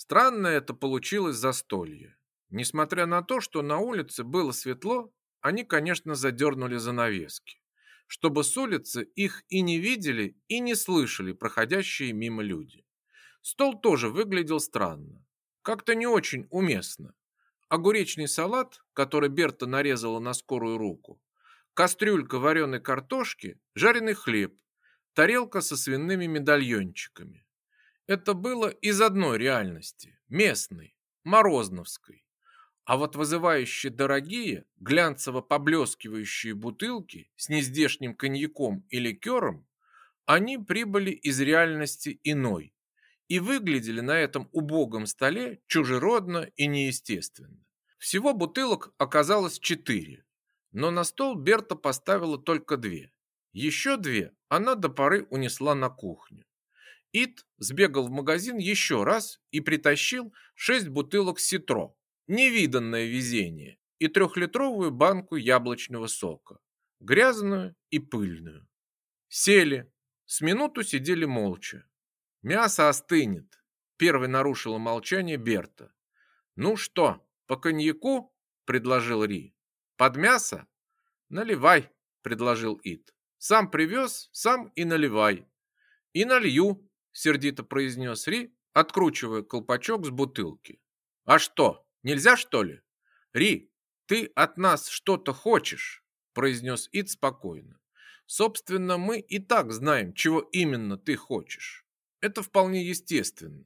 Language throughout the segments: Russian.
Странное это получилось застолье. Несмотря на то, что на улице было светло, они, конечно, задернули занавески, чтобы с улицы их и не видели, и не слышали проходящие мимо люди. Стол тоже выглядел странно, как-то не очень уместно. Огуречный салат, который Берта нарезала на скорую руку, кастрюлька вареной картошки, жареный хлеб, тарелка со свиными медальончиками. Это было из одной реальности, местной, морозновской. А вот вызывающие дорогие, глянцево поблескивающие бутылки с нездешним коньяком и ликером, они прибыли из реальности иной и выглядели на этом убогом столе чужеродно и неестественно. Всего бутылок оказалось четыре, но на стол Берта поставила только две. Еще две она до поры унесла на кухню. Ит сбегал в магазин еще раз и притащил шесть бутылок ситро, невиданное везение, и трехлитровую банку яблочного сока, грязную и пыльную. Сели, с минуту сидели молча. Мясо остынет, первый нарушила молчание Берта. Ну что, по коньяку? предложил Ри. Под мясо? Наливай, предложил Ит. Сам привез, сам и наливай. И налью, сердито произнес Ри, откручивая колпачок с бутылки. А что, нельзя что ли? Ри, ты от нас что-то хочешь, произнес Ид спокойно. Собственно, мы и так знаем, чего именно ты хочешь. Это вполне естественно.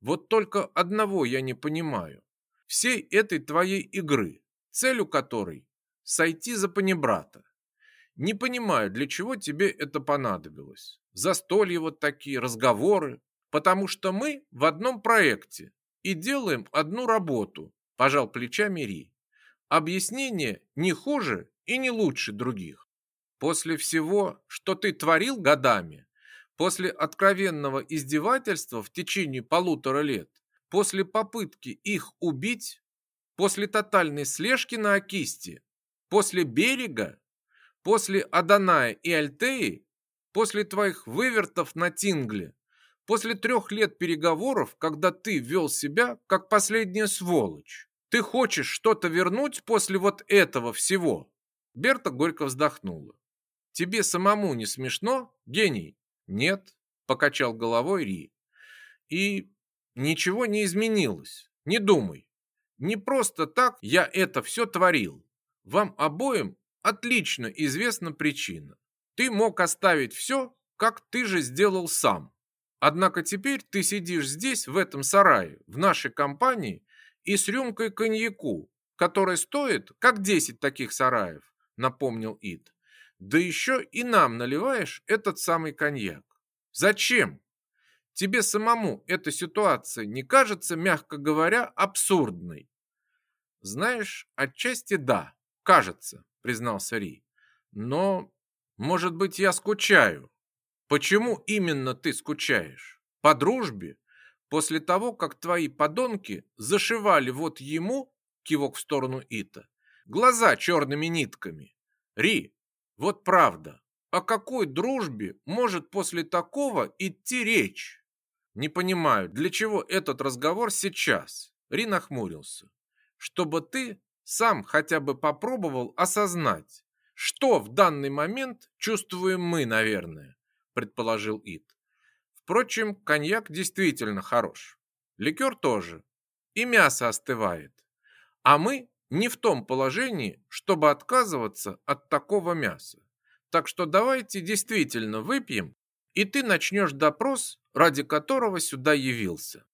Вот только одного я не понимаю. Всей этой твоей игры, целью которой сойти за панибрата. Не понимаю, для чего тебе это понадобилось застолья вот такие, разговоры, потому что мы в одном проекте и делаем одну работу, пожал плечами Ри. Объяснение не хуже и не лучше других. После всего, что ты творил годами, после откровенного издевательства в течение полутора лет, после попытки их убить, после тотальной слежки на Акисте, после берега, после Аданая и Альтеи После твоих вывертов на Тингле, после трех лет переговоров, когда ты вел себя как последняя сволочь, ты хочешь что-то вернуть после вот этого всего?» Берта горько вздохнула. «Тебе самому не смешно, гений?» «Нет», — покачал головой Ри. «И ничего не изменилось, не думай. Не просто так я это все творил. Вам обоим отлично известна причина. Ты мог оставить все, как ты же сделал сам. Однако теперь ты сидишь здесь, в этом сарае, в нашей компании и с рюмкой коньяку, которая стоит, как 10 таких сараев, напомнил Ид. Да еще и нам наливаешь этот самый коньяк. Зачем? Тебе самому эта ситуация не кажется, мягко говоря, абсурдной? Знаешь, отчасти да, кажется, признался Ри. Но может быть, я скучаю. Почему именно ты скучаешь? По дружбе? После того, как твои подонки зашивали вот ему, кивок в сторону Ита, глаза черными нитками. Ри, вот правда, о какой дружбе может после такого идти речь? Не понимаю, для чего этот разговор сейчас? Ри нахмурился. Чтобы ты сам хотя бы попробовал осознать, что в данный момент чувствуем мы, наверное, предположил Ит. Впрочем, коньяк действительно хорош. Ликер тоже. И мясо остывает. А мы не в том положении, чтобы отказываться от такого мяса. Так что давайте действительно выпьем, и ты начнешь допрос, ради которого сюда явился.